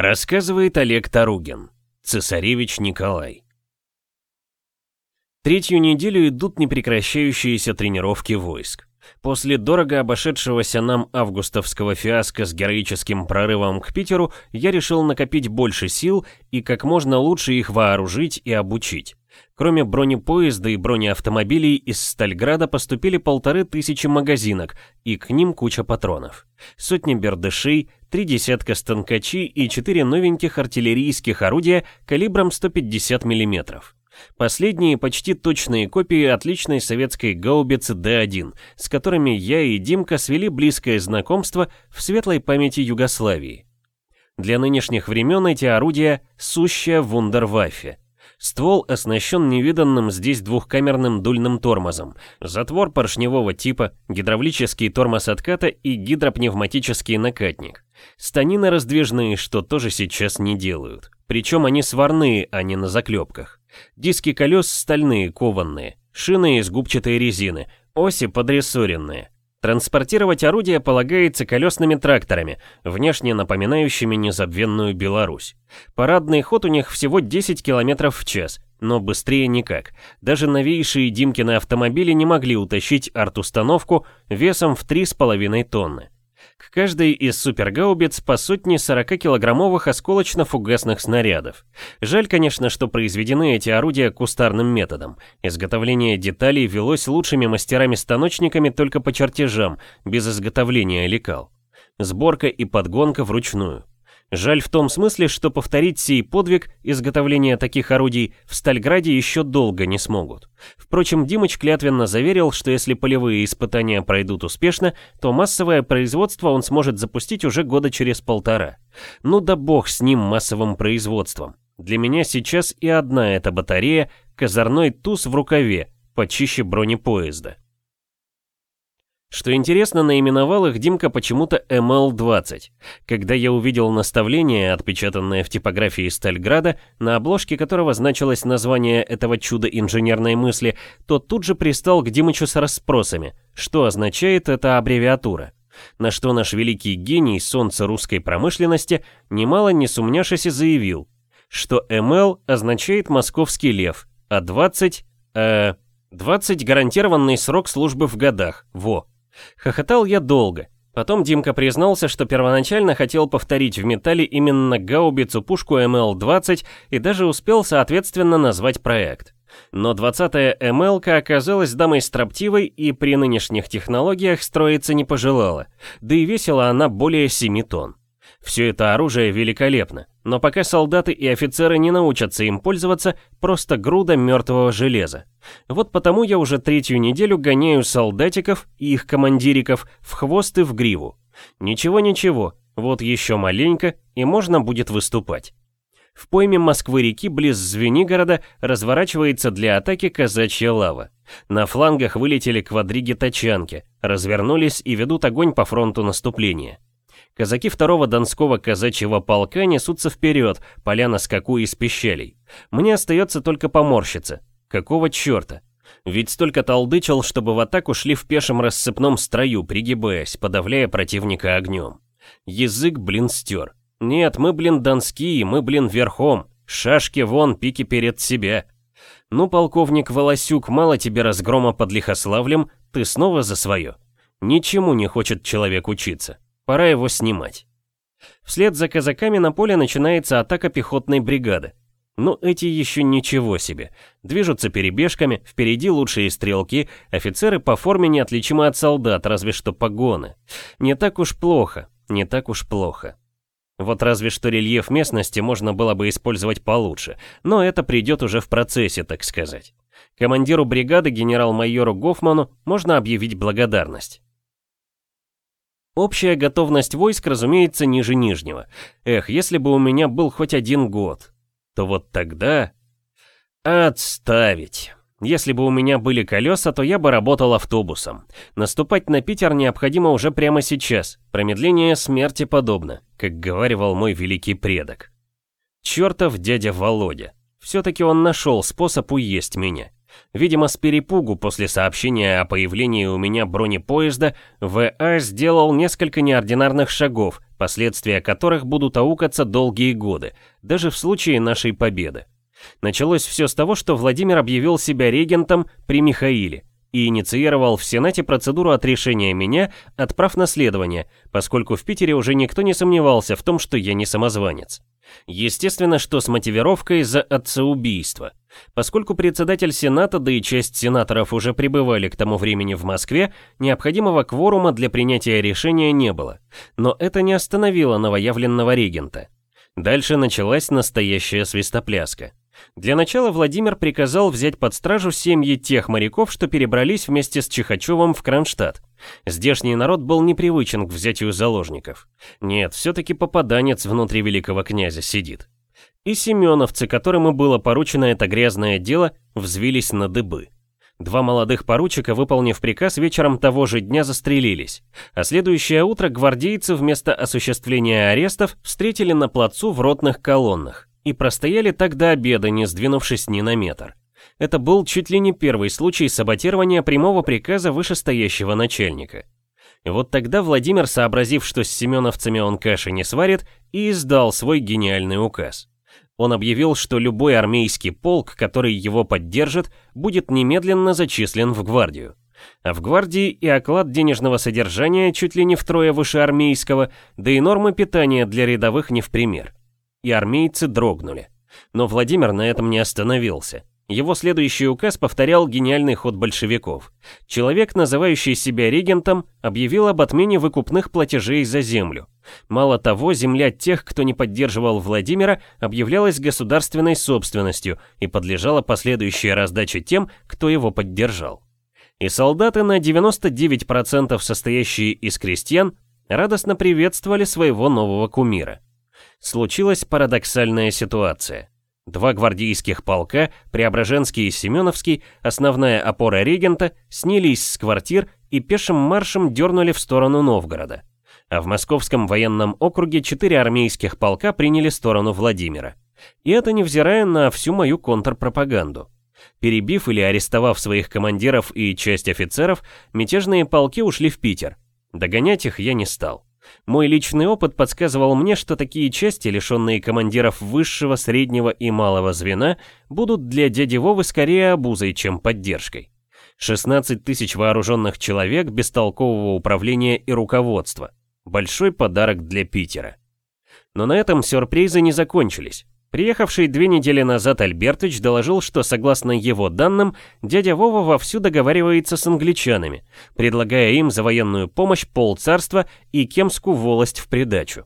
Рассказывает Олег Таругин, цесаревич Николай. Третью неделю идут непрекращающиеся тренировки войск. После дорого обошедшегося нам августовского фиаско с героическим прорывом к Питеру, я решил накопить больше сил и как можно лучше их вооружить и обучить. Кроме бронепоезда и бронеавтомобилей из Стальграда поступили полторы тысячи магазинок, и к ним куча патронов. Сотни бердышей, три десятка станкачей и четыре новеньких артиллерийских орудия калибром 150 мм. Последние почти точные копии отличной советской гаубицы Д-1, с которыми я и Димка свели близкое знакомство в светлой памяти Югославии. Для нынешних времен эти орудия – сущая вундерваффе. Ствол оснащен невиданным здесь двухкамерным дульным тормозом, затвор поршневого типа, гидравлический тормоз отката и гидропневматический накатник. Станины раздвижные, что тоже сейчас не делают. Причем они сварные, а не на заклепках. Диски колес стальные, кованные, шины из губчатой резины, оси подрессоренные. Транспортировать орудие полагается колесными тракторами, внешне напоминающими незабвенную Беларусь. Парадный ход у них всего 10 км в час, но быстрее никак. Даже новейшие Димкины автомобили не могли утащить арт-установку весом в 3,5 тонны. К каждой из супергаубиц по сотне 40-килограммовых осколочно-фугасных снарядов. Жаль, конечно, что произведены эти орудия кустарным методом. Изготовление деталей велось лучшими мастерами-станочниками только по чертежам, без изготовления лекал. Сборка и подгонка вручную. Жаль в том смысле, что повторить сей подвиг изготовления таких орудий в Стальграде еще долго не смогут. Впрочем, Димыч клятвенно заверил, что если полевые испытания пройдут успешно, то массовое производство он сможет запустить уже года через полтора. Ну да бог с ним массовым производством. Для меня сейчас и одна эта батарея – козырной туз в рукаве, почище бронепоезда. Что интересно, наименовал их Димка почему-то МЛ-20. Когда я увидел наставление, отпечатанное в типографии Стальграда, на обложке которого значилось название этого чуда инженерной мысли, то тут же пристал к Димычу с расспросами, что означает эта аббревиатура. На что наш великий гений солнца русской промышленности, немало не сумняшись и заявил, что МЛ означает «московский лев», а 20... э... 20 гарантированный срок службы в годах, во. Хохотал я долго. Потом Димка признался, что первоначально хотел повторить в металле именно гаубицу-пушку МЛ-20 и даже успел соответственно назвать проект. Но 20-я МЛ оказалась дамой строптивой и при нынешних технологиях строиться не пожелала, да и весила она более 7 тонн. Все это оружие великолепно, но пока солдаты и офицеры не научатся им пользоваться, просто груда мертвого железа. Вот потому я уже третью неделю гоняю солдатиков и их командириков в хвост и в гриву. Ничего-ничего, вот еще маленько, и можно будет выступать. В пойме Москвы-реки близ Звенигорода разворачивается для атаки казачья лава. На флангах вылетели квадриги-тачанки, развернулись и ведут огонь по фронту наступления. Казаки второго Донского казачьего полка несутся вперед, поля на скаку из пищалей. Мне остается только поморщиться. Какого черта? Ведь столько толдычил, чтобы в атаку шли в пешем рассыпном строю, пригибаясь, подавляя противника огнем. Язык, блин, стер. Нет, мы, блин, донские, мы, блин, верхом. Шашки вон, пики перед себя. Ну, полковник Волосюк, мало тебе разгрома под Лихославлем, ты снова за свое. Ничему не хочет человек учиться. Пора его снимать. Вслед за казаками на поле начинается атака пехотной бригады. Но ну, эти еще ничего себе. Движутся перебежками, впереди лучшие стрелки, офицеры по форме неотличимы от солдат, разве что погоны. Не так уж плохо, не так уж плохо. Вот разве что рельеф местности можно было бы использовать получше, но это придет уже в процессе, так сказать. Командиру бригады генерал-майору Гофману можно объявить благодарность. Общая готовность войск, разумеется, ниже нижнего. Эх, если бы у меня был хоть один год, то вот тогда... Отставить. Если бы у меня были колеса, то я бы работал автобусом. Наступать на Питер необходимо уже прямо сейчас. Промедление смерти подобно, как говаривал мой великий предок. Чертов дядя Володя. Все-таки он нашел способ уесть меня. Видимо, с перепугу после сообщения о появлении у меня бронепоезда, ВА сделал несколько неординарных шагов, последствия которых будут аукаться долгие годы, даже в случае нашей победы. Началось все с того, что Владимир объявил себя регентом при Михаиле и инициировал в Сенате процедуру отрешения меня от прав наследования, поскольку в Питере уже никто не сомневался в том, что я не самозванец. Естественно, что с мотивировкой за отцеубийство. Поскольку председатель Сената, да и часть сенаторов уже пребывали к тому времени в Москве, необходимого кворума для принятия решения не было. Но это не остановило новоявленного регента. Дальше началась настоящая свистопляска. Для начала Владимир приказал взять под стражу семьи тех моряков, что перебрались вместе с Чихачевым в Кронштадт. Здешний народ был непривычен к взятию заложников. Нет, все-таки попаданец внутри великого князя сидит. И семеновцы, которым и было поручено это грязное дело, взвились на дыбы. Два молодых поручика, выполнив приказ, вечером того же дня застрелились, а следующее утро гвардейцы вместо осуществления арестов встретили на плацу в ротных колоннах и простояли так до обеда, не сдвинувшись ни на метр. Это был чуть ли не первый случай саботирования прямого приказа вышестоящего начальника. И вот тогда Владимир, сообразив, что с семеновцами он каши не сварит, и издал свой гениальный указ. Он объявил, что любой армейский полк, который его поддержит, будет немедленно зачислен в гвардию. А в гвардии и оклад денежного содержания чуть ли не втрое выше армейского, да и нормы питания для рядовых не в пример. И армейцы дрогнули. Но Владимир на этом не остановился. Его следующий указ повторял гениальный ход большевиков. Человек, называющий себя регентом, объявил об отмене выкупных платежей за землю. Мало того, земля тех, кто не поддерживал Владимира, объявлялась государственной собственностью и подлежала последующей раздаче тем, кто его поддержал. И солдаты, на 99% состоящие из крестьян, радостно приветствовали своего нового кумира. Случилась парадоксальная ситуация. Два гвардейских полка, Преображенский и Семеновский, основная опора регента, снялись с квартир и пешим маршем дернули в сторону Новгорода. А в Московском военном округе четыре армейских полка приняли сторону Владимира. И это невзирая на всю мою контрпропаганду. Перебив или арестовав своих командиров и часть офицеров, мятежные полки ушли в Питер. Догонять их я не стал. Мой личный опыт подсказывал мне, что такие части, лишенные командиров высшего, среднего и малого звена, будут для дяди Вовы скорее обузой, чем поддержкой. 16 тысяч вооруженных человек без толкового управления и руководства. Большой подарок для Питера. Но на этом сюрпризы не закончились. Приехавший две недели назад Альбертыч доложил, что, согласно его данным, дядя Вова вовсю договаривается с англичанами, предлагая им за военную помощь полцарства и кемскую волость в придачу.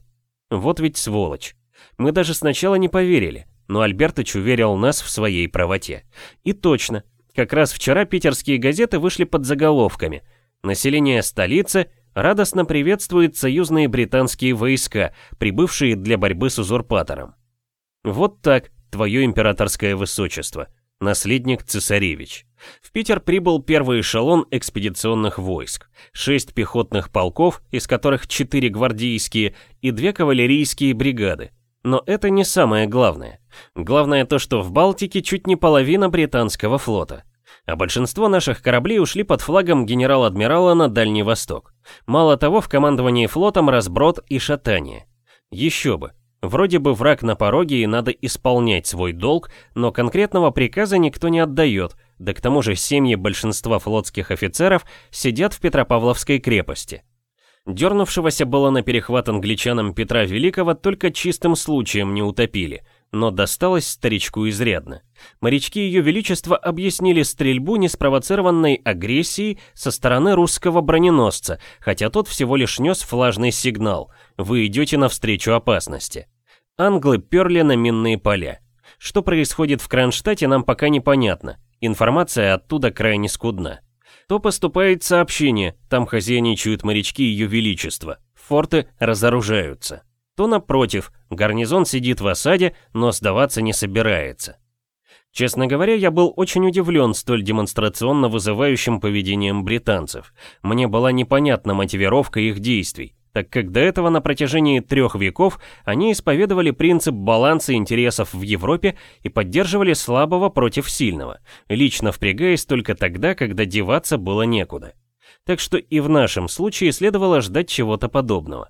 Вот ведь сволочь. Мы даже сначала не поверили, но Альбертыч уверил нас в своей правоте. И точно, как раз вчера питерские газеты вышли под заголовками «Население столицы радостно приветствует союзные британские войска, прибывшие для борьбы с узурпатором». Вот так, твое императорское высочество, наследник цесаревич. В Питер прибыл первый эшелон экспедиционных войск. Шесть пехотных полков, из которых четыре гвардейские и две кавалерийские бригады. Но это не самое главное. Главное то, что в Балтике чуть не половина британского флота. А большинство наших кораблей ушли под флагом генерал-адмирала на Дальний Восток. Мало того, в командовании флотом разброд и шатание. Еще бы, Вроде бы враг на пороге и надо исполнять свой долг, но конкретного приказа никто не отдает, да к тому же семьи большинства флотских офицеров сидят в Петропавловской крепости. Дернувшегося было на перехват англичанам Петра Великого только чистым случаем не утопили, но досталось старичку изрядно. Морячки Ее Величества объяснили стрельбу неспровоцированной агрессией со стороны русского броненосца, хотя тот всего лишь нес флажный сигнал «Вы идете навстречу опасности». Англы перли на минные поля. Что происходит в Кронштадте, нам пока непонятно. Информация оттуда крайне скудна. То поступает сообщение, там хозяйничают морячки Ее Величества. Форты разоружаются. То напротив, гарнизон сидит в осаде, но сдаваться не собирается. Честно говоря, я был очень удивлен столь демонстрационно вызывающим поведением британцев. Мне была непонятна мотивировка их действий. Так как до этого на протяжении трех веков они исповедовали принцип баланса интересов в Европе и поддерживали слабого против сильного, лично впрягаясь только тогда, когда деваться было некуда. Так что и в нашем случае следовало ждать чего-то подобного.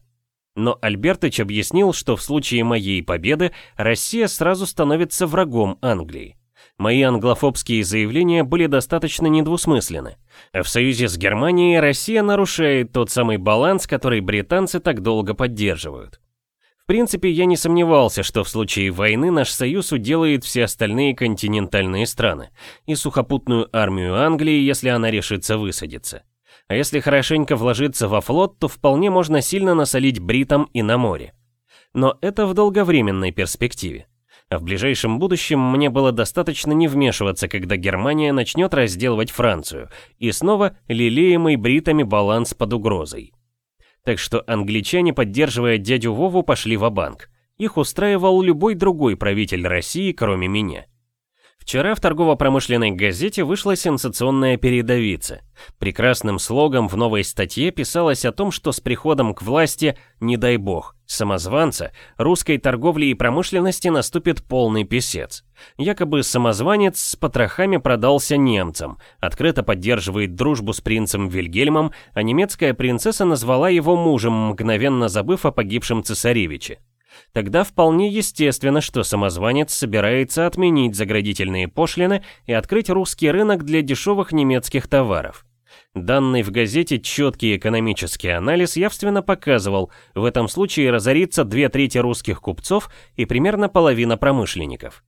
Но Альбертыч объяснил, что в случае моей победы Россия сразу становится врагом Англии. Мои англофобские заявления были достаточно недвусмысленны. В союзе с Германией Россия нарушает тот самый баланс, который британцы так долго поддерживают. В принципе, я не сомневался, что в случае войны наш союз уделает все остальные континентальные страны и сухопутную армию Англии, если она решится высадиться. А если хорошенько вложиться во флот, то вполне можно сильно насолить бритам и на море. Но это в долговременной перспективе. А в ближайшем будущем мне было достаточно не вмешиваться, когда Германия начнет разделывать Францию, и снова лелеемый бритами баланс под угрозой. Так что англичане, поддерживая дядю Вову, пошли в банк Их устраивал любой другой правитель России, кроме меня. Вчера в торгово-промышленной газете вышла сенсационная передовица. Прекрасным слогом в новой статье писалось о том, что с приходом к власти, не дай бог, самозванца, русской торговли и промышленности наступит полный писец. Якобы самозванец с потрохами продался немцам, открыто поддерживает дружбу с принцем Вильгельмом, а немецкая принцесса назвала его мужем, мгновенно забыв о погибшем цесаревиче. Тогда вполне естественно, что самозванец собирается отменить заградительные пошлины и открыть русский рынок для дешевых немецких товаров. Данный в газете четкий экономический анализ явственно показывал, в этом случае разорится две трети русских купцов и примерно половина промышленников.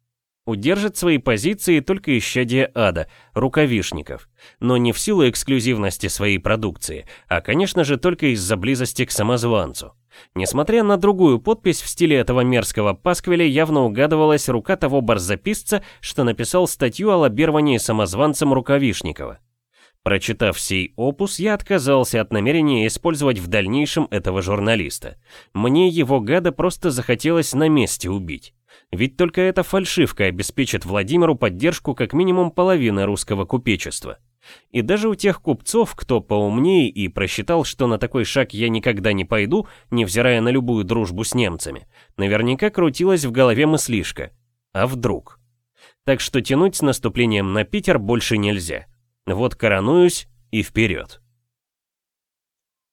Удержит свои позиции только исчадие ада, рукавишников, но не в силу эксклюзивности своей продукции, а, конечно же, только из-за близости к самозванцу. Несмотря на другую подпись в стиле этого мерзкого пасквиля, явно угадывалась рука того барзаписца, что написал статью о лоббировании самозванцем Рукавишникова. Прочитав сей опус, я отказался от намерения использовать в дальнейшем этого журналиста. Мне его гада просто захотелось на месте убить. Ведь только эта фальшивка обеспечит Владимиру поддержку как минимум половины русского купечества. И даже у тех купцов, кто поумнее и просчитал, что на такой шаг я никогда не пойду, невзирая на любую дружбу с немцами, наверняка крутилась в голове мыслишка. А вдруг? Так что тянуть с наступлением на Питер больше нельзя. Вот коронуюсь и вперед.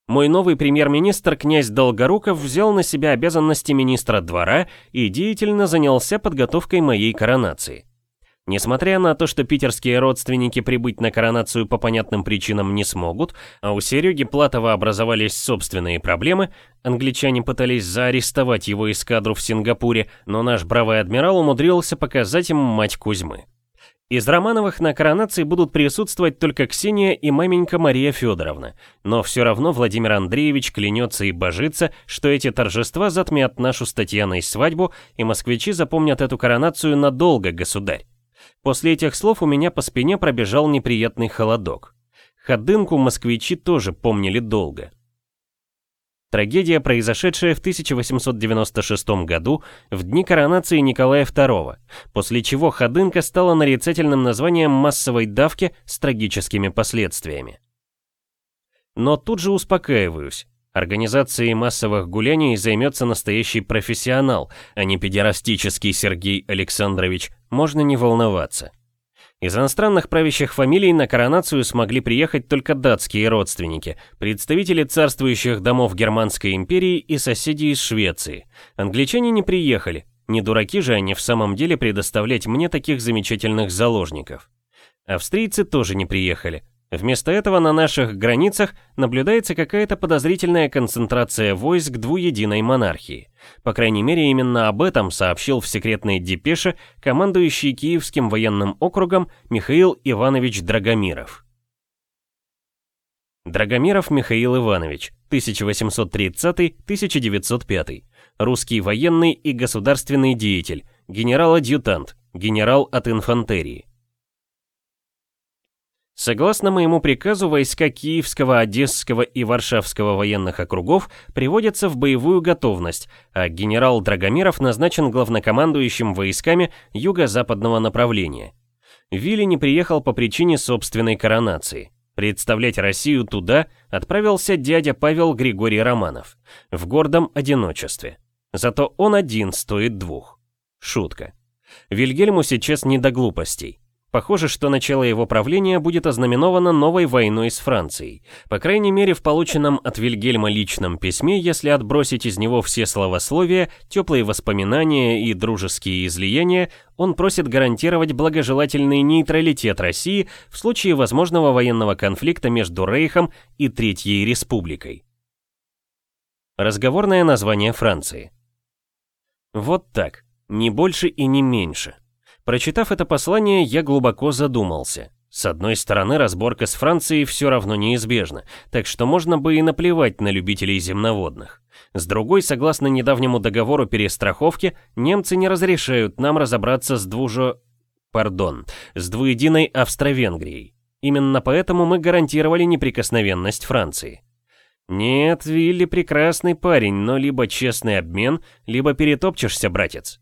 Мой новый премьер-министр князь Долгоруков взял на себя обязанности министра двора и деятельно занялся подготовкой моей коронации. Несмотря на то, что питерские родственники прибыть на коронацию по понятным причинам не смогут, а у Сереги Платова образовались собственные проблемы, англичане пытались заарестовать его эскадру в Сингапуре, но наш бравый адмирал умудрился показать им мать Кузьмы. Из Романовых на коронации будут присутствовать только Ксения и маменька Мария Федоровна, но все равно Владимир Андреевич клянется и божится, что эти торжества затмят нашу с Татьяной свадьбу, и москвичи запомнят эту коронацию надолго, государь. После этих слов у меня по спине пробежал неприятный холодок. Ходынку москвичи тоже помнили долго. Трагедия, произошедшая в 1896 году, в дни коронации Николая II, после чего ходынка стала нарицательным названием массовой давки с трагическими последствиями. Но тут же успокаиваюсь. Организацией массовых гуляний займется настоящий профессионал, а не педерастический Сергей Александрович, можно не волноваться. Из иностранных правящих фамилий на коронацию смогли приехать только датские родственники, представители царствующих домов Германской империи и соседи из Швеции. Англичане не приехали, не дураки же они в самом деле предоставлять мне таких замечательных заложников. Австрийцы тоже не приехали, Вместо этого на наших границах наблюдается какая-то подозрительная концентрация войск двуединой монархии. По крайней мере, именно об этом сообщил в секретной депеше командующий Киевским военным округом Михаил Иванович Драгомиров. Драгомиров Михаил Иванович, 1830-1905, русский военный и государственный деятель, генерал-адъютант, генерал от инфантерии. Согласно моему приказу, войска Киевского, Одесского и Варшавского военных округов приводятся в боевую готовность, а генерал Драгомиров назначен главнокомандующим войсками юго-западного направления. Вилли не приехал по причине собственной коронации. Представлять Россию туда отправился дядя Павел Григорий Романов. В гордом одиночестве. Зато он один стоит двух. Шутка. Вильгельму сейчас не до глупостей. Похоже, что начало его правления будет ознаменовано новой войной с Францией. По крайней мере, в полученном от Вильгельма личном письме, если отбросить из него все словословия, теплые воспоминания и дружеские излияния, он просит гарантировать благожелательный нейтралитет России в случае возможного военного конфликта между Рейхом и Третьей Республикой. Разговорное название Франции. Вот так, не больше и не меньше. Прочитав это послание, я глубоко задумался. С одной стороны, разборка с Францией все равно неизбежна, так что можно бы и наплевать на любителей земноводных. С другой, согласно недавнему договору перестраховки, немцы не разрешают нам разобраться с двужо... Пардон, с двуединой Австро-Венгрией. Именно поэтому мы гарантировали неприкосновенность Франции. Нет, Вилли прекрасный парень, но либо честный обмен, либо перетопчешься, братец.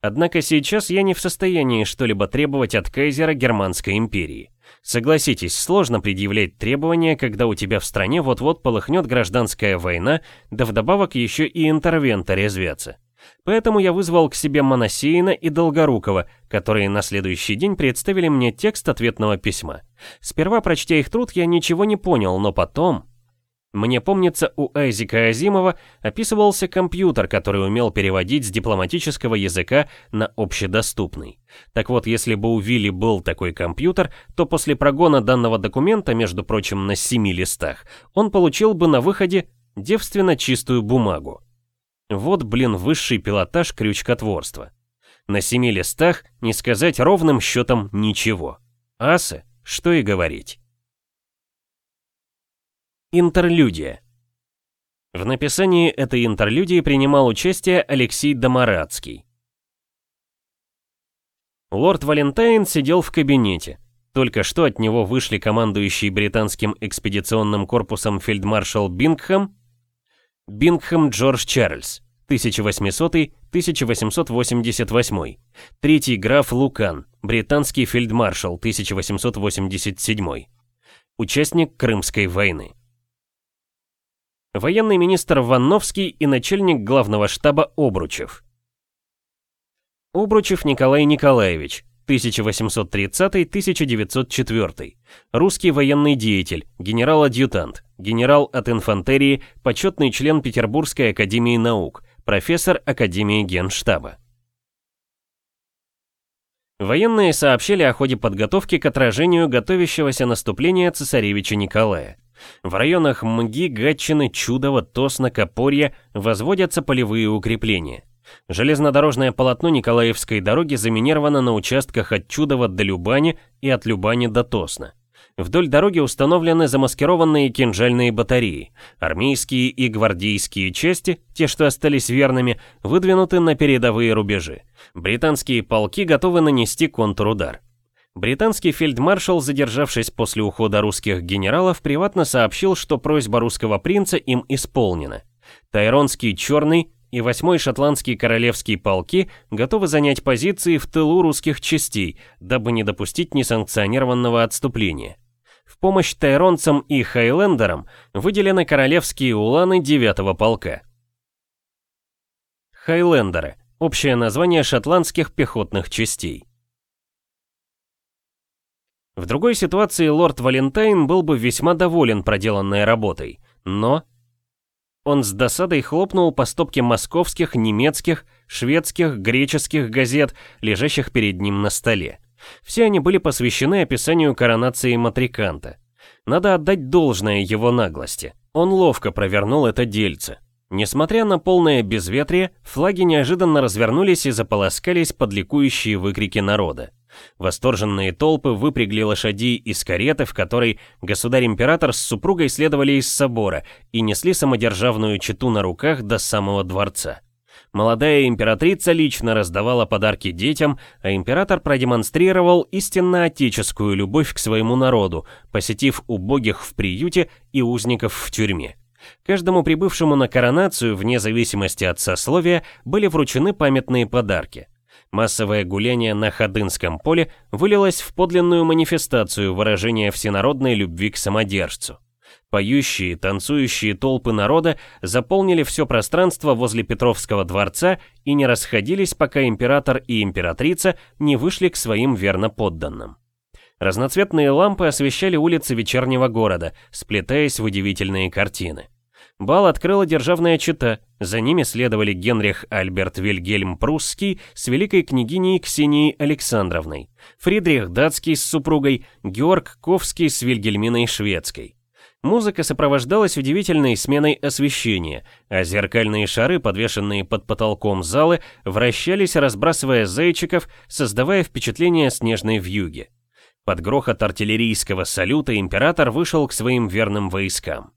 Однако сейчас я не в состоянии что-либо требовать от кайзера Германской империи. Согласитесь, сложно предъявлять требования, когда у тебя в стране вот-вот полыхнет гражданская война, да вдобавок еще и интервенты резвятся. Поэтому я вызвал к себе Моносеина и Долгорукова, которые на следующий день представили мне текст ответного письма. Сперва, прочтя их труд, я ничего не понял, но потом... Мне помнится, у Айзека Азимова описывался компьютер, который умел переводить с дипломатического языка на общедоступный. Так вот, если бы у Вилли был такой компьютер, то после прогона данного документа, между прочим, на семи листах, он получил бы на выходе девственно чистую бумагу. Вот, блин, высший пилотаж крючкотворства. На семи листах не сказать ровным счетом ничего. Асы, что и говорить. Интерлюдия. В написании этой интерлюдии принимал участие Алексей Домарадский. Лорд Валентайн сидел в кабинете. Только что от него вышли командующий британским экспедиционным корпусом фельдмаршал Бингхэм, Бингхэм Джордж Чарльз, 1800-1888, третий граф Лукан, британский фельдмаршал, 1887, участник Крымской войны военный министр Ванновский и начальник главного штаба Обручев. Обручев Николай Николаевич, 1830-1904, русский военный деятель, генерал-адъютант, генерал от инфантерии, почетный член Петербургской академии наук, профессор Академии Генштаба. Военные сообщили о ходе подготовки к отражению готовящегося наступления цесаревича Николая. В районах Мги, Гатчины, Чудова, Тосна, Копорья возводятся полевые укрепления. Железнодорожное полотно Николаевской дороги заминировано на участках от Чудова до Любани и от Любани до Тосна. Вдоль дороги установлены замаскированные кинжальные батареи. Армейские и гвардейские части, те, что остались верными, выдвинуты на передовые рубежи. Британские полки готовы нанести контрудар. Британский фельдмаршал, задержавшись после ухода русских генералов, приватно сообщил, что просьба русского принца им исполнена. Тайронский черный и 8-й шотландский королевские полки готовы занять позиции в тылу русских частей, дабы не допустить несанкционированного отступления. В помощь тайронцам и хайлендерам выделены королевские уланы 9-го полка. Хайлендеры – общее название шотландских пехотных частей. В другой ситуации лорд Валентайн был бы весьма доволен проделанной работой, но... Он с досадой хлопнул по стопке московских, немецких, шведских, греческих газет, лежащих перед ним на столе. Все они были посвящены описанию коронации Матриканта. Надо отдать должное его наглости. Он ловко провернул это дельце. Несмотря на полное безветрие, флаги неожиданно развернулись и заполоскались под ликующие выкрики народа. Восторженные толпы выпрягли лошадей из кареты, в которой государь-император с супругой следовали из собора и несли самодержавную чету на руках до самого дворца. Молодая императрица лично раздавала подарки детям, а император продемонстрировал истинно отеческую любовь к своему народу, посетив убогих в приюте и узников в тюрьме. Каждому прибывшему на коронацию, вне зависимости от сословия, были вручены памятные подарки. Массовое гуляние на Ходынском поле вылилось в подлинную манифестацию выражения всенародной любви к самодержцу. Поющие, танцующие толпы народа заполнили все пространство возле Петровского дворца и не расходились, пока император и императрица не вышли к своим верноподданным. Разноцветные лампы освещали улицы вечернего города, сплетаясь в удивительные картины. Бал открыла державная чета, за ними следовали Генрих Альберт Вильгельм Прусский с великой княгиней Ксенией Александровной, Фридрих Датский с супругой, Георг Ковский с Вильгельминой Шведской. Музыка сопровождалась удивительной сменой освещения, а зеркальные шары, подвешенные под потолком залы, вращались, разбрасывая зайчиков, создавая впечатление снежной вьюги. Под грохот артиллерийского салюта император вышел к своим верным войскам.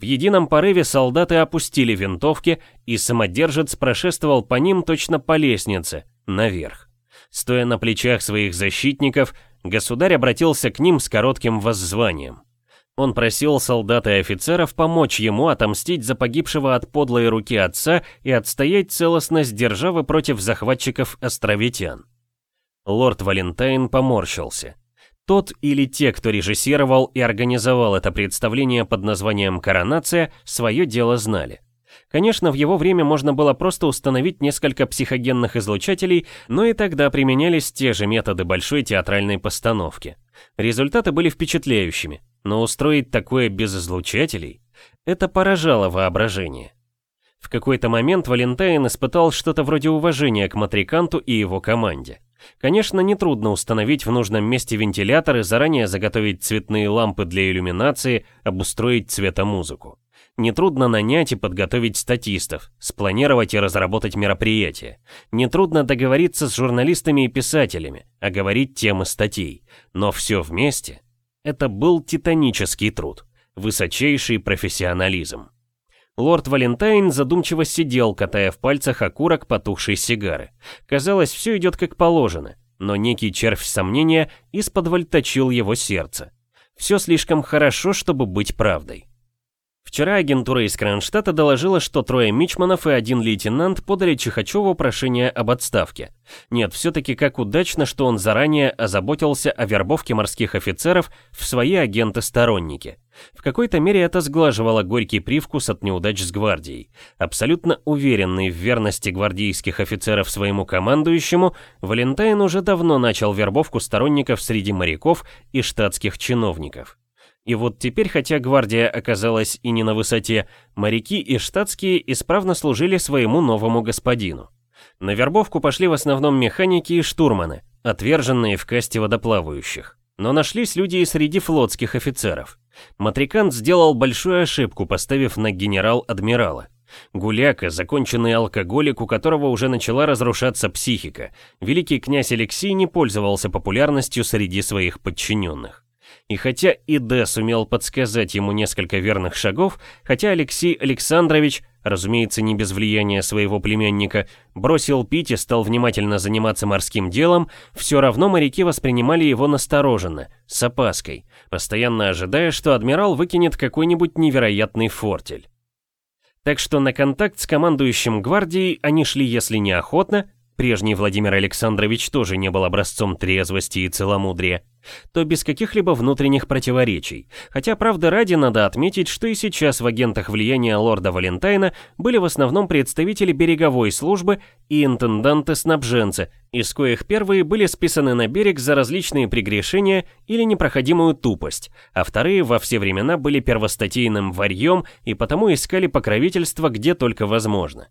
В едином порыве солдаты опустили винтовки, и самодержец прошествовал по ним точно по лестнице, наверх. Стоя на плечах своих защитников, государь обратился к ним с коротким воззванием. Он просил солдат и офицеров помочь ему отомстить за погибшего от подлой руки отца и отстоять целостность державы против захватчиков островитян. Лорд Валентайн поморщился. Тот или те, кто режиссировал и организовал это представление под названием «Коронация», свое дело знали. Конечно, в его время можно было просто установить несколько психогенных излучателей, но и тогда применялись те же методы большой театральной постановки. Результаты были впечатляющими, но устроить такое без излучателей – это поражало воображение. В какой-то момент Валентайн испытал что-то вроде уважения к Матриканту и его команде. Конечно, нетрудно установить в нужном месте вентиляторы, заранее заготовить цветные лампы для иллюминации, обустроить цветомузыку. Нетрудно нанять и подготовить статистов, спланировать и разработать мероприятие. Нетрудно договориться с журналистами и писателями, оговорить темы статей. Но все вместе – это был титанический труд, высочайший профессионализм. Лорд Валентайн задумчиво сидел, катая в пальцах окурок потухшей сигары. Казалось, все идет как положено, но некий червь сомнения из-под его сердце. Все слишком хорошо, чтобы быть правдой. Вчера агентура из Кронштадта доложила, что трое мичманов и один лейтенант подали Чихачеву прошение об отставке. Нет, все-таки как удачно, что он заранее озаботился о вербовке морских офицеров в свои агенты-сторонники. В какой-то мере это сглаживало горький привкус от неудач с гвардией. Абсолютно уверенный в верности гвардейских офицеров своему командующему, Валентайн уже давно начал вербовку сторонников среди моряков и штатских чиновников. И вот теперь, хотя гвардия оказалась и не на высоте, моряки и штатские исправно служили своему новому господину. На вербовку пошли в основном механики и штурманы, отверженные в касте водоплавающих. Но нашлись люди и среди флотских офицеров. Матрикант сделал большую ошибку, поставив на генерал-адмирала. Гуляка, законченный алкоголик, у которого уже начала разрушаться психика, великий князь Алексей не пользовался популярностью среди своих подчиненных. И хотя Иде сумел подсказать ему несколько верных шагов, хотя Алексей Александрович, разумеется, не без влияния своего племянника, бросил пить и стал внимательно заниматься морским делом, все равно моряки воспринимали его настороженно, с опаской, постоянно ожидая, что адмирал выкинет какой-нибудь невероятный фортель. Так что на контакт с командующим гвардией они шли, если не охотно, прежний Владимир Александрович тоже не был образцом трезвости и целомудрия, то без каких-либо внутренних противоречий. Хотя, правда ради, надо отметить, что и сейчас в агентах влияния лорда Валентайна были в основном представители береговой службы и интенданты-снабженцы, из коих первые были списаны на берег за различные прегрешения или непроходимую тупость, а вторые во все времена были первостатейным варьем и потому искали покровительство где только возможно.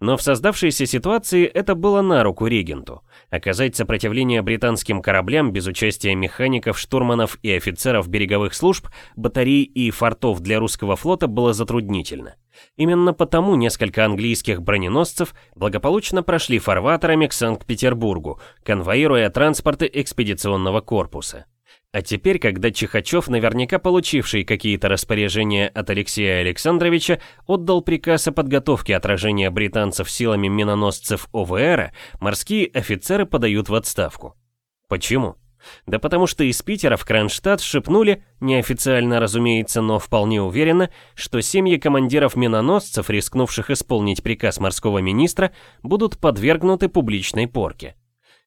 Но в создавшейся ситуации это было на руку регенту. Оказать сопротивление британским кораблям без участия механиков, штурманов и офицеров береговых служб, батарей и фортов для русского флота было затруднительно. Именно потому несколько английских броненосцев благополучно прошли фарватерами к Санкт-Петербургу, конвоируя транспорты экспедиционного корпуса. А теперь, когда Чихачев, наверняка получивший какие-то распоряжения от Алексея Александровича, отдал приказ о подготовке отражения британцев силами миноносцев ОВР, морские офицеры подают в отставку. Почему? Да потому что из Питера в Кронштадт шепнули, неофициально разумеется, но вполне уверенно, что семьи командиров миноносцев, рискнувших исполнить приказ морского министра, будут подвергнуты публичной порке.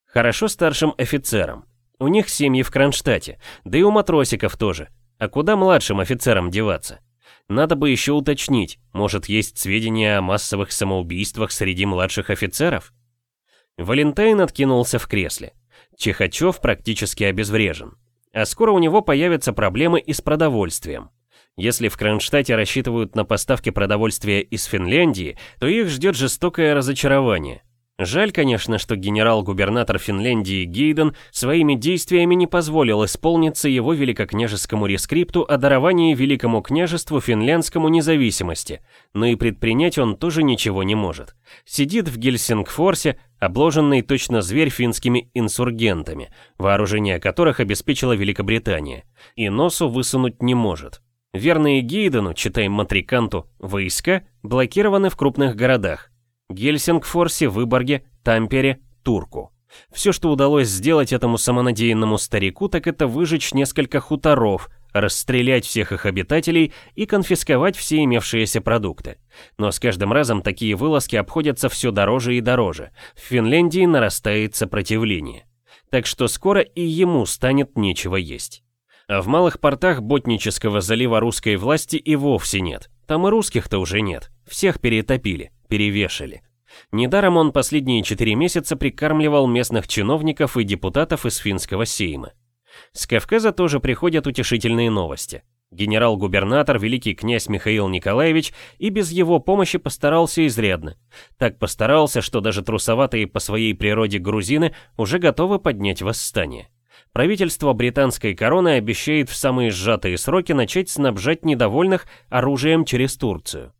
Хорошо старшим офицерам. У них семьи в Кронштадте, да и у матросиков тоже. А куда младшим офицерам деваться? Надо бы еще уточнить, может есть сведения о массовых самоубийствах среди младших офицеров? Валентайн откинулся в кресле. Чехачев практически обезврежен. А скоро у него появятся проблемы и с продовольствием. Если в Кронштадте рассчитывают на поставки продовольствия из Финляндии, то их ждет жестокое разочарование. Жаль, конечно, что генерал-губернатор Финляндии Гейден своими действиями не позволил исполниться его великокняжескому рескрипту о даровании Великому княжеству финляндскому независимости, но и предпринять он тоже ничего не может. Сидит в Гельсингфорсе, обложенный точно зверь финскими инсургентами, вооружение которых обеспечила Великобритания, и носу высунуть не может. Верные Гейдену, читаем Матриканту, войска блокированы в крупных городах. Гельсингфорсе, Выборге, Тампере, Турку. Все, что удалось сделать этому самонадеянному старику, так это выжечь несколько хуторов, расстрелять всех их обитателей и конфисковать все имевшиеся продукты. Но с каждым разом такие вылазки обходятся все дороже и дороже. В Финляндии нарастает сопротивление. Так что скоро и ему станет нечего есть. А в малых портах Ботнического залива русской власти и вовсе нет. Там и русских-то уже нет. Всех перетопили перевешали. Недаром он последние четыре месяца прикармливал местных чиновников и депутатов из финского сейма. С Кавказа тоже приходят утешительные новости. Генерал-губернатор, великий князь Михаил Николаевич, и без его помощи постарался изрядно. Так постарался, что даже трусоватые по своей природе грузины уже готовы поднять восстание. Правительство британской короны обещает в самые сжатые сроки начать снабжать недовольных оружием через Турцию.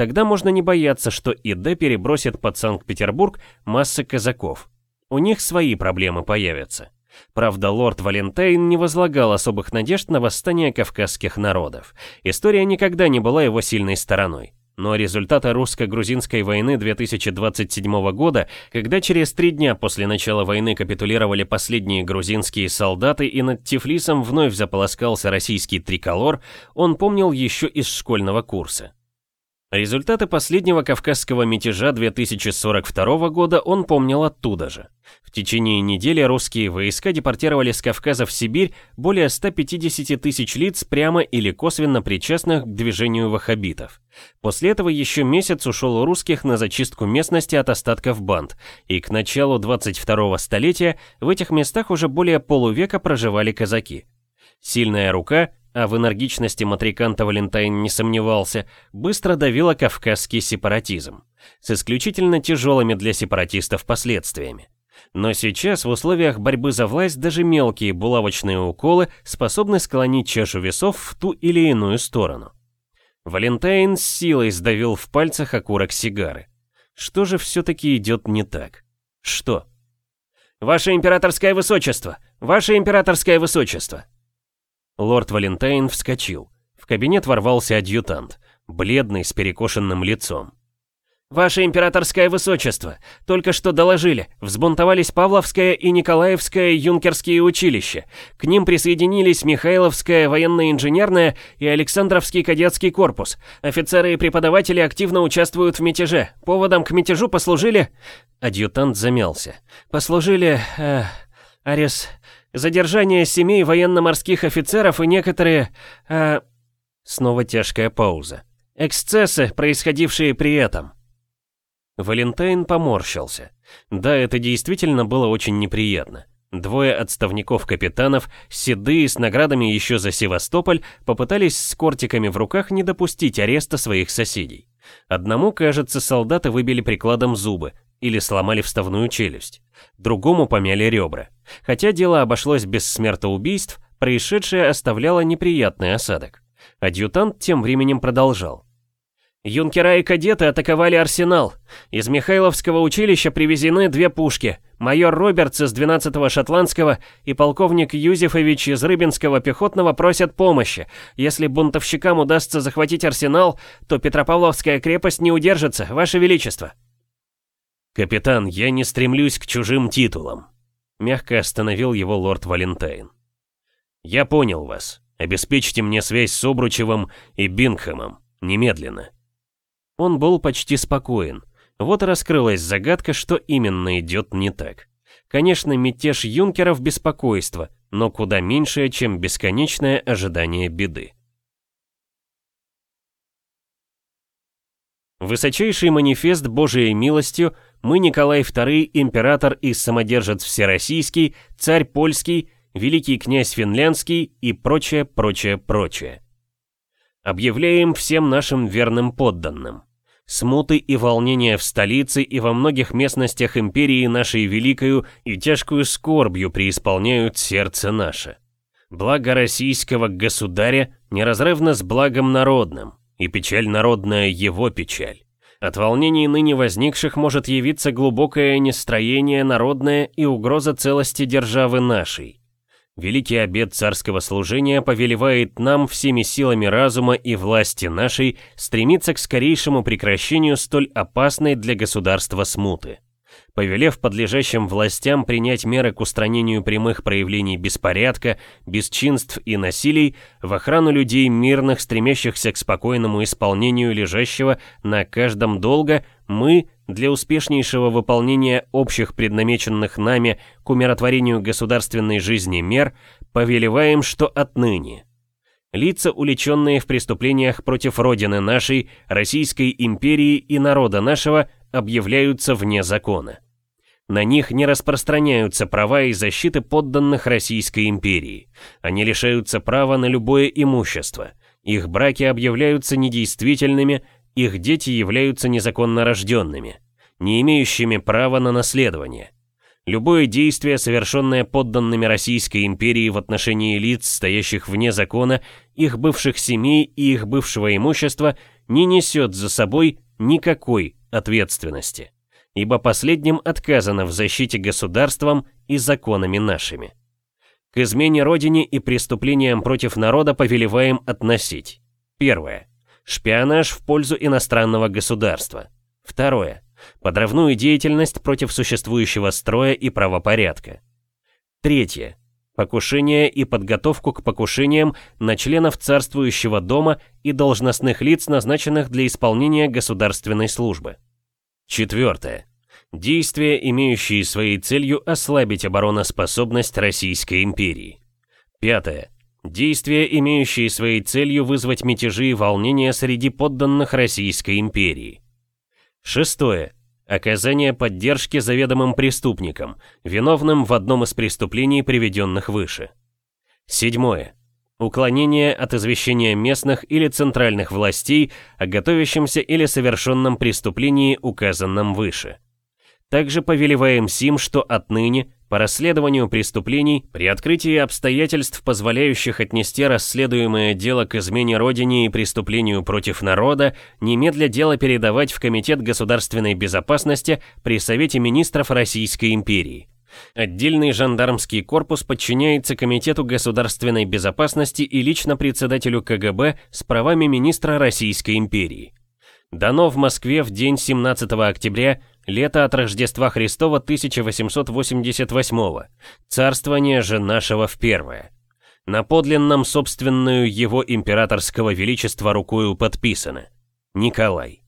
Тогда можно не бояться, что ИД перебросит под Санкт-Петербург массы казаков. У них свои проблемы появятся. Правда, лорд Валентайн не возлагал особых надежд на восстание кавказских народов. История никогда не была его сильной стороной. Но результаты русско-грузинской войны 2027 года, когда через три дня после начала войны капитулировали последние грузинские солдаты и над Тифлисом вновь заполоскался российский триколор, он помнил еще из школьного курса. Результаты последнего кавказского мятежа 2042 года он помнил оттуда же. В течение недели русские войска депортировали с Кавказа в Сибирь более 150 тысяч лиц прямо или косвенно причастных к движению ваххабитов. После этого еще месяц ушел у русских на зачистку местности от остатков банд, и к началу 22 столетия в этих местах уже более полувека проживали казаки. Сильная рука, а в энергичности матриканта Валентайн не сомневался, быстро давила кавказский сепаратизм, с исключительно тяжелыми для сепаратистов последствиями. Но сейчас в условиях борьбы за власть даже мелкие булавочные уколы способны склонить чашу весов в ту или иную сторону. Валентайн с силой сдавил в пальцах окурок сигары. Что же все-таки идет не так? Что? «Ваше императорское высочество! Ваше императорское высочество!» Лорд Валентайн вскочил. В кабинет ворвался адъютант, бледный, с перекошенным лицом. «Ваше императорское высочество, только что доложили, взбунтовались Павловское и Николаевское юнкерские училища. К ним присоединились Михайловское военно-инженерное и Александровский кадетский корпус. Офицеры и преподаватели активно участвуют в мятеже. Поводом к мятежу послужили...» Адъютант замялся. «Послужили... Э, Арес задержание семей военно-морских офицеров и некоторые... Э, снова тяжкая пауза. Эксцессы, происходившие при этом. Валентайн поморщился. Да, это действительно было очень неприятно. Двое отставников-капитанов, седые с наградами еще за Севастополь, попытались с кортиками в руках не допустить ареста своих соседей. Одному, кажется, солдаты выбили прикладом зубы или сломали вставную челюсть. Другому помяли ребра. Хотя дело обошлось без смертоубийств, происшедшее оставляло неприятный осадок. Адъютант тем временем продолжал. Юнкера и кадеты атаковали арсенал. Из Михайловского училища привезены две пушки. Майор Робертс из 12-го шотландского и полковник Юзефович из Рыбинского пехотного просят помощи. Если бунтовщикам удастся захватить арсенал, то Петропавловская крепость не удержится, Ваше Величество. «Капитан, я не стремлюсь к чужим титулам», — мягко остановил его лорд Валентайн. «Я понял вас. Обеспечьте мне связь с Обручевым и Бингхэмом. Немедленно». Он был почти спокоен. Вот и раскрылась загадка, что именно идет не так. Конечно, мятеж юнкеров – беспокойство, но куда меньшее, чем бесконечное ожидание беды. Высочайший манифест Божией милостью мы, Николай II, император и самодержец Всероссийский, царь Польский, великий князь Финляндский и прочее, прочее, прочее. Объявляем всем нашим верным подданным. Смуты и волнения в столице и во многих местностях империи нашей великою и тяжкую скорбью преисполняют сердце наше. Благо российского государя неразрывно с благом народным, и печаль народная его печаль. От волнений ныне возникших может явиться глубокое нестроение народное и угроза целости державы нашей. Великий обет царского служения повелевает нам всеми силами разума и власти нашей стремиться к скорейшему прекращению столь опасной для государства смуты повелев подлежащим властям принять меры к устранению прямых проявлений беспорядка, бесчинств и насилий в охрану людей мирных, стремящихся к спокойному исполнению лежащего на каждом долга, мы, для успешнейшего выполнения общих преднамеченных нами к умиротворению государственной жизни мер, повелеваем, что отныне – Лица, уличенные в преступлениях против Родины нашей, Российской империи и народа нашего, объявляются вне закона. На них не распространяются права и защиты подданных Российской империи. Они лишаются права на любое имущество. Их браки объявляются недействительными, их дети являются незаконно рожденными, не имеющими права на наследование. Любое действие, совершенное подданными Российской империи в отношении лиц, стоящих вне закона, их бывших семей и их бывшего имущества, не несет за собой никакой ответственности, ибо последним отказано в защите государством и законами нашими. К измене Родине и преступлениям против народа повелеваем относить. Первое. Шпионаж в пользу иностранного государства. Второе. Подрывную деятельность против существующего строя и правопорядка. Третье. Покушение и подготовку к покушениям на членов царствующего дома и должностных лиц, назначенных для исполнения государственной службы. Четвертое. Действия, имеющие своей целью ослабить обороноспособность Российской империи. Пятое. Действия, имеющие своей целью вызвать мятежи и волнения среди подданных Российской империи. Шестое. Оказание поддержки заведомым преступникам, виновным в одном из преступлений, приведенных выше. Седьмое. Уклонение от извещения местных или центральных властей о готовящемся или совершенном преступлении, указанном выше. Также повелеваем СИМ, что отныне, по расследованию преступлений, при открытии обстоятельств, позволяющих отнести расследуемое дело к измене Родине и преступлению против народа, немедля дело передавать в Комитет государственной безопасности при Совете министров Российской империи. Отдельный жандармский корпус подчиняется Комитету государственной безопасности и лично председателю КГБ с правами министра Российской империи. Дано в Москве в день 17 октября Лето от Рождества Христова 1888 Царствование же нашего в первое. На подлинном собственную его императорского величества рукою подписано. Николай.